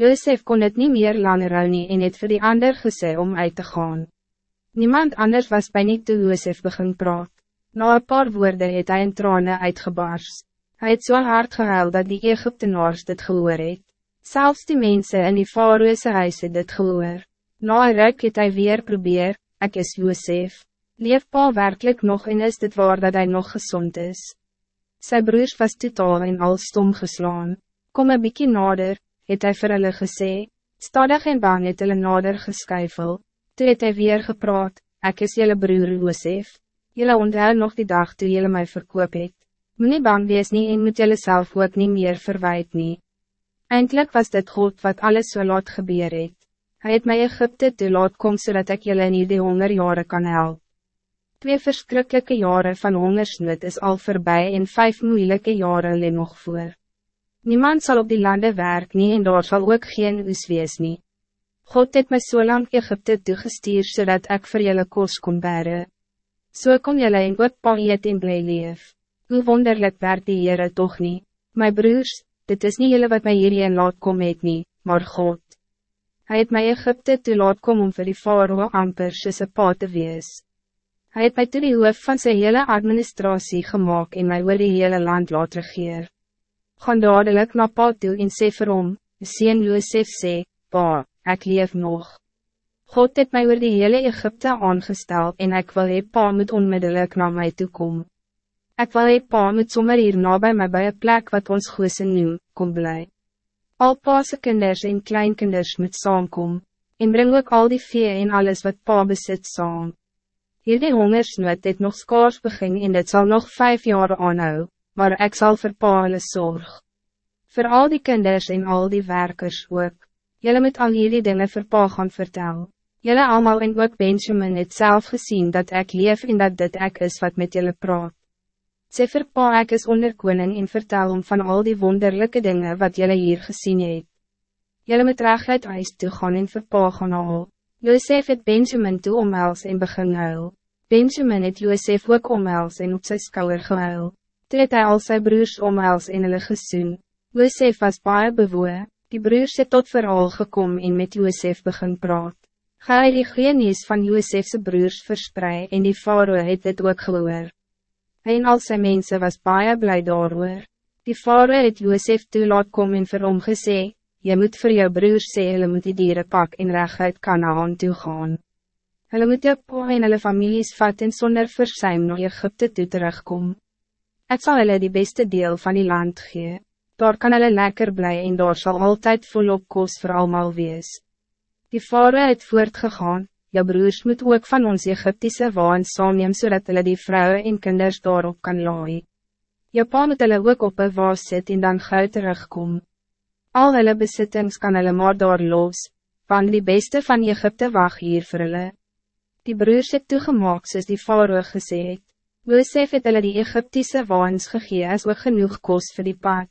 Joseph kon het niet meer langer hou nie en het vir die ander gesê om uit te gaan. Niemand anders was bij niet toe Joseph begin praat. Na een paar woorden het hij in tranen uitgebars. Hij het zo so hard gehuil dat die Egyptenaars dit gehoor het. Zelfs die mensen in die Faroese huis het dit gehoor. Na een ruk het hy weer probeer, ek is Joseph. Leef pa werkelijk nog en is dit waar dat hij nog gezond is? Sy broers was totaal en al stom geslaan. Kom een bykie nader, het hy vir hulle gesê, stadig en bang het hulle nader geskyfel. Toe het hy weer gepraat, ek is jylle broer Josef, jylle onthou nog die dag toe jylle my verkoop het. Moet nie bang wees nie en moet jylle self ook nie meer verwijt nie. Eindelijk was dit God wat alles so laat gebeur het. Hy het my Egypte toe laat kom zodat ik jullie in die hongerjaren kan helpen. Twee verschrikkelijke jaren van hongersnood is al voorbij en vijf moeilijke jaren leen nog voor. Niemand zal op die landen werk nie en daar sal ook geen oes wees nie. God het my so lang Egypte toegestuur zodat ik voor jullie kos kon bere. So kon jullie in ook pa eet en bly leef. Hoe wonderlijk werd die Heere toch niet. My broers, dit is niet jullie wat mij hierheen laat kom het nie, maar God. Hij het my Egypte toe laat kom om vir die Faroe amper soos pa te wees. Hij het my toe die hoof van zijn hele administratie gemaakt en mij oor die hele land laat regeer. Gaan dadelijk na pa toe en sê vir hom, Seen Josef sê, Pa, ek leef nog. God het mij oor die hele Egypte aangestel en ik wil hee pa moet onmiddellijk naar mij toe kom. Ek wil hee pa moet sommer hier na by my by een plek wat ons goose noem, kom bly. Al paase kinders en kleinkinders moet saamkom, en bring ook al die vee en alles wat pa besit saam. Hierdie hongersnood het nog skaars begin en dit zal nog vijf jaar aanhou, maar ik zal vir pa hulle zorg. Voor al die kinders en al die werkers ook, jylle moet al hierdie dinge vir pa gaan vertel. Jylle allemaal en ook Benjamin het zelf gezien dat ik leef en dat dit ek is wat met jylle praat. Sê vir pa ek is onder koning en vertel om van al die wonderlijke dingen wat jylle hier gezien het. Jylle moet reg uit huis toe gaan en vir pa gaan haal. Joseph het Benjamin toe omhels en begin huil. Benjamin het Joseph ook omhels en op sy skouwer gehuil. Toe het hy al sy broers omhels en hulle gesoen. Joseph was baie bewoe, die broers het tot verhaal gekom en met Joseph begin praat. Ga hy die genies van Josefse broers verspreid en die faroe het dit ook gehoor. Hy en al sy mense was baie blij daar Die faroe het Joseph toe laat kom en vir hom gesê, Je moet voor jou broers sê, hulle moet die dieren pak en reguit Kanaan toe gaan. Hulle moet jou pa en hulle families vat en sonder versuim na Egypte toe terugkom. Ek sal hulle die beste deel van die land gee. Daar kan hulle lekker bly en daar sal altyd volop kos vir almal wees. Die vader het voortgegaan, jou broers moet ook van ons Egyptische waan saamneem zodat hulle die vrouwen en kinders daarop kan laai. Jou pa moet hulle ook op een waas sit en dan gauw terugkom. Al hulle besittings kan hulle maar daar los, van die beste van Egypte wacht hier vir hulle. Die broers het toegemaak soos die faroe gesê het. Josef het hulle die Egyptische waans gegee as ook genoeg kos vir die pad.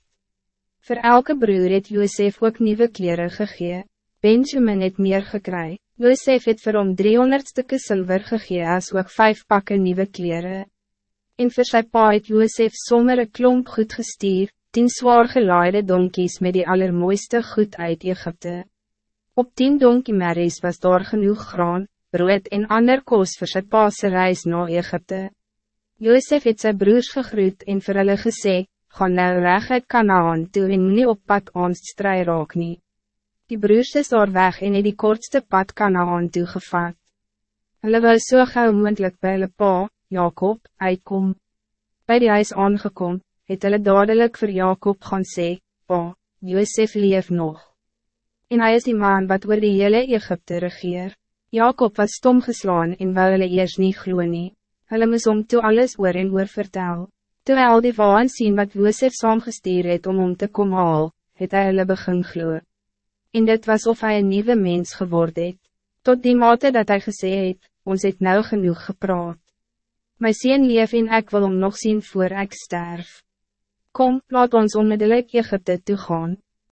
Voor elke broer het Josef ook nieuwe kleren gegee. Benjamin het meer gekry. Josef het vir hom 300 stukken zilver gegee as ook vijf pakken nieuwe kleren. En vir sy pa het Josef sommer een klomp goed gestuur, tien zwaar gelaaide donkies met die allermooiste goed uit Egypte. Op tien donkiemerries was daar genoeg graan, brood en ander koos vir sy paase reis na Egypte. Josef het sy broers gegroet en vir hulle gesê, gaan nou reg uit Kanaan toe en nie op pad ons strui raak nie. Die broers is daar weg en het die kortste pad Kanaan toe gevat. Hulle wil so gauw moendlik by hulle pa, Jacob, uitkom. Bij die huis aangekom, het hulle dadelijk voor Jacob gaan sê, Pa, Josef leef nog. En hij is die man wat oor die hele Egypte regeer. Jacob was stom geslaan en wou hulle eers nie glo nie. Hulle moes om toe alles oor en oor vertel. Toe hy al die waan sien wat Josef saamgestuur het om om te kom haal, het hy hulle begin glo. En dit was of hij een nieuwe mens geworden het. Tot die mate dat hij gesê het, ons het nou genoeg gepraat. My sien leef en ek wil om nog zien voor ik sterf. Kom, laat ons onmiddellijk Egypte toe gaan.